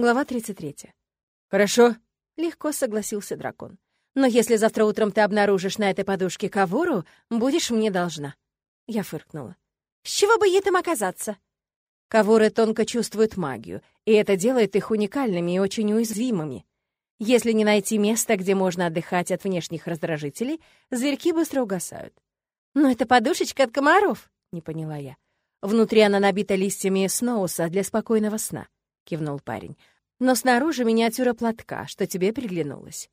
Глава 33. «Хорошо», — легко согласился дракон. «Но если завтра утром ты обнаружишь на этой подушке кавору, будешь мне должна». Я фыркнула. «С чего бы ей там оказаться?» Каворы тонко чувствуют магию, и это делает их уникальными и очень уязвимыми. Если не найти место, где можно отдыхать от внешних раздражителей, зверьки быстро угасают. «Но это подушечка от комаров», — не поняла я. «Внутри она набита листьями сноуса для спокойного сна», — кивнул парень. «Но снаружи миниатюра платка, что тебе приглянулось».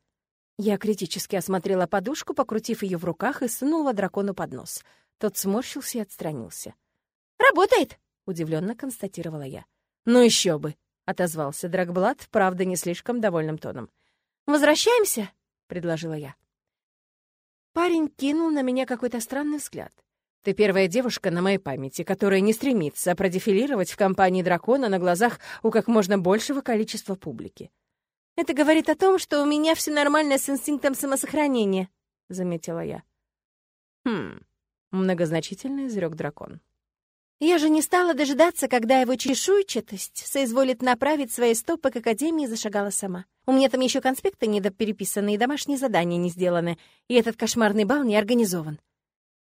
Я критически осмотрела подушку, покрутив ее в руках и сунула дракону под нос. Тот сморщился и отстранился. «Работает!» — удивленно констатировала я. «Ну еще бы!» — отозвался Драгблат, правда, не слишком довольным тоном. «Возвращаемся?» — предложила я. Парень кинул на меня какой-то странный взгляд. Ты первая девушка на моей памяти, которая не стремится продефилировать в компании дракона на глазах у как можно большего количества публики. Это говорит о том, что у меня все нормально с инстинктом самосохранения, заметила я. Хм, многозначительно изрек дракон. Я же не стала дожидаться, когда его чешуйчатость соизволит направить свои стопы к Академии и зашагала сама. У меня там еще конспекты недопереписаны и домашние задания не сделаны, и этот кошмарный бал не организован.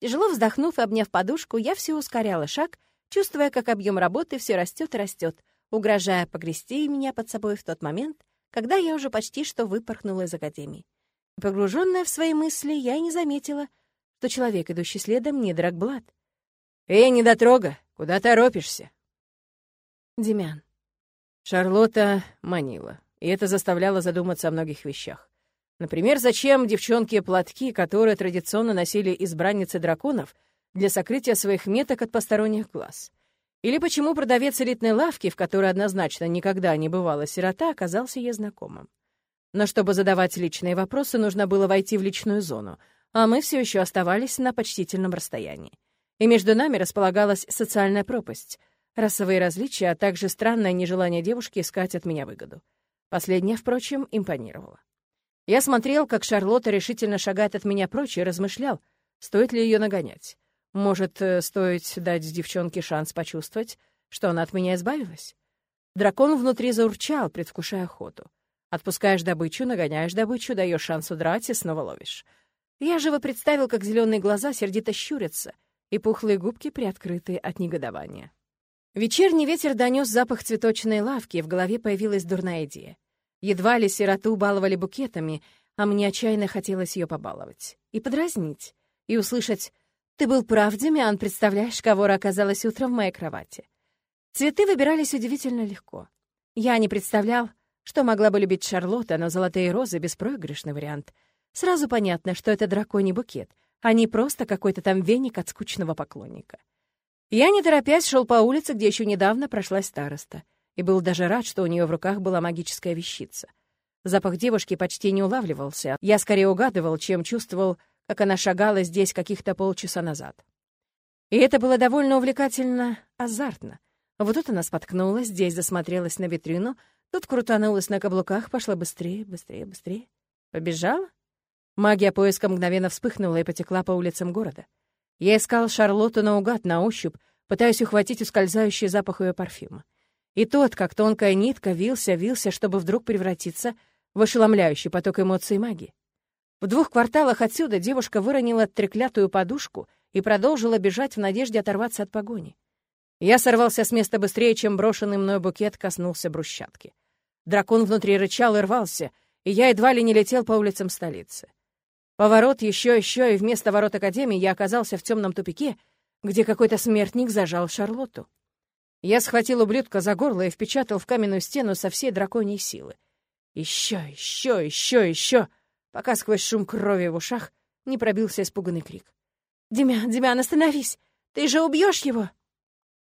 Тяжело вздохнув и обняв подушку, я все ускоряла шаг, чувствуя, как объем работы все растет и растет, угрожая погрести меня под собой в тот момент, когда я уже почти что выпорхнула из Академии. Погруженная в свои мысли, я и не заметила, что человек, идущий следом, не Драгблад. «Эй, недотрога, куда торопишься?» Демян. Шарлотта манила, и это заставляло задуматься о многих вещах. Например, зачем девчонке платки, которые традиционно носили избранницы драконов, для сокрытия своих меток от посторонних глаз? Или почему продавец элитной лавки, в которой однозначно никогда не бывала сирота, оказался ей знакомым? Но чтобы задавать личные вопросы, нужно было войти в личную зону, а мы все еще оставались на почтительном расстоянии и между нами располагалась социальная пропасть, расовые различия, а также странное нежелание девушки искать от меня выгоду. Последнее, впрочем, импонировало. Я смотрел, как Шарлотта решительно шагает от меня прочь и размышлял, стоит ли ее нагонять. Может, э, стоит дать девчонке шанс почувствовать, что она от меня избавилась? Дракон внутри заурчал, предвкушая охоту. Отпускаешь добычу, нагоняешь добычу, даешь шанс удрать и снова ловишь. Я живо представил, как зеленые глаза сердито щурятся — и пухлые губки приоткрыты от негодования. Вечерний ветер донес запах цветочной лавки, и в голове появилась дурная идея. Едва ли сироту баловали букетами, а мне отчаянно хотелось ее побаловать. И подразнить. И услышать «Ты был прав, Демиан, представляешь, кого оказалась утром в моей кровати». Цветы выбирались удивительно легко. Я не представлял, что могла бы любить Шарлотта, но золотые розы — беспроигрышный вариант. Сразу понятно, что это драконий букет, а не просто какой-то там веник от скучного поклонника. Я, не торопясь, шел по улице, где еще недавно прошла староста, и был даже рад, что у нее в руках была магическая вещица. Запах девушки почти не улавливался. Я скорее угадывал, чем чувствовал, как она шагала здесь каких-то полчаса назад. И это было довольно увлекательно, азартно. Вот тут она споткнулась, здесь засмотрелась на витрину, тут крутанулась на каблуках, пошла быстрее, быстрее, быстрее. Побежала? Магия поиска мгновенно вспыхнула и потекла по улицам города. Я искал Шарлотту наугад, на ощупь, пытаясь ухватить ускользающий запах ее парфюма. И тот, как тонкая нитка, вился, вился, чтобы вдруг превратиться в ошеломляющий поток эмоций и магии. В двух кварталах отсюда девушка выронила треклятую подушку и продолжила бежать в надежде оторваться от погони. Я сорвался с места быстрее, чем брошенный мной букет коснулся брусчатки. Дракон внутри рычал и рвался, и я едва ли не летел по улицам столицы. Поворот, еще, еще, и вместо ворот Академии я оказался в темном тупике, где какой-то смертник зажал Шарлотту. Я схватил ублюдка за горло и впечатал в каменную стену со всей драконьей силы. Еще, еще, еще, еще, пока сквозь шум крови в ушах не пробился испуганный крик. «Демян, Демян, остановись! Ты же убьешь его!»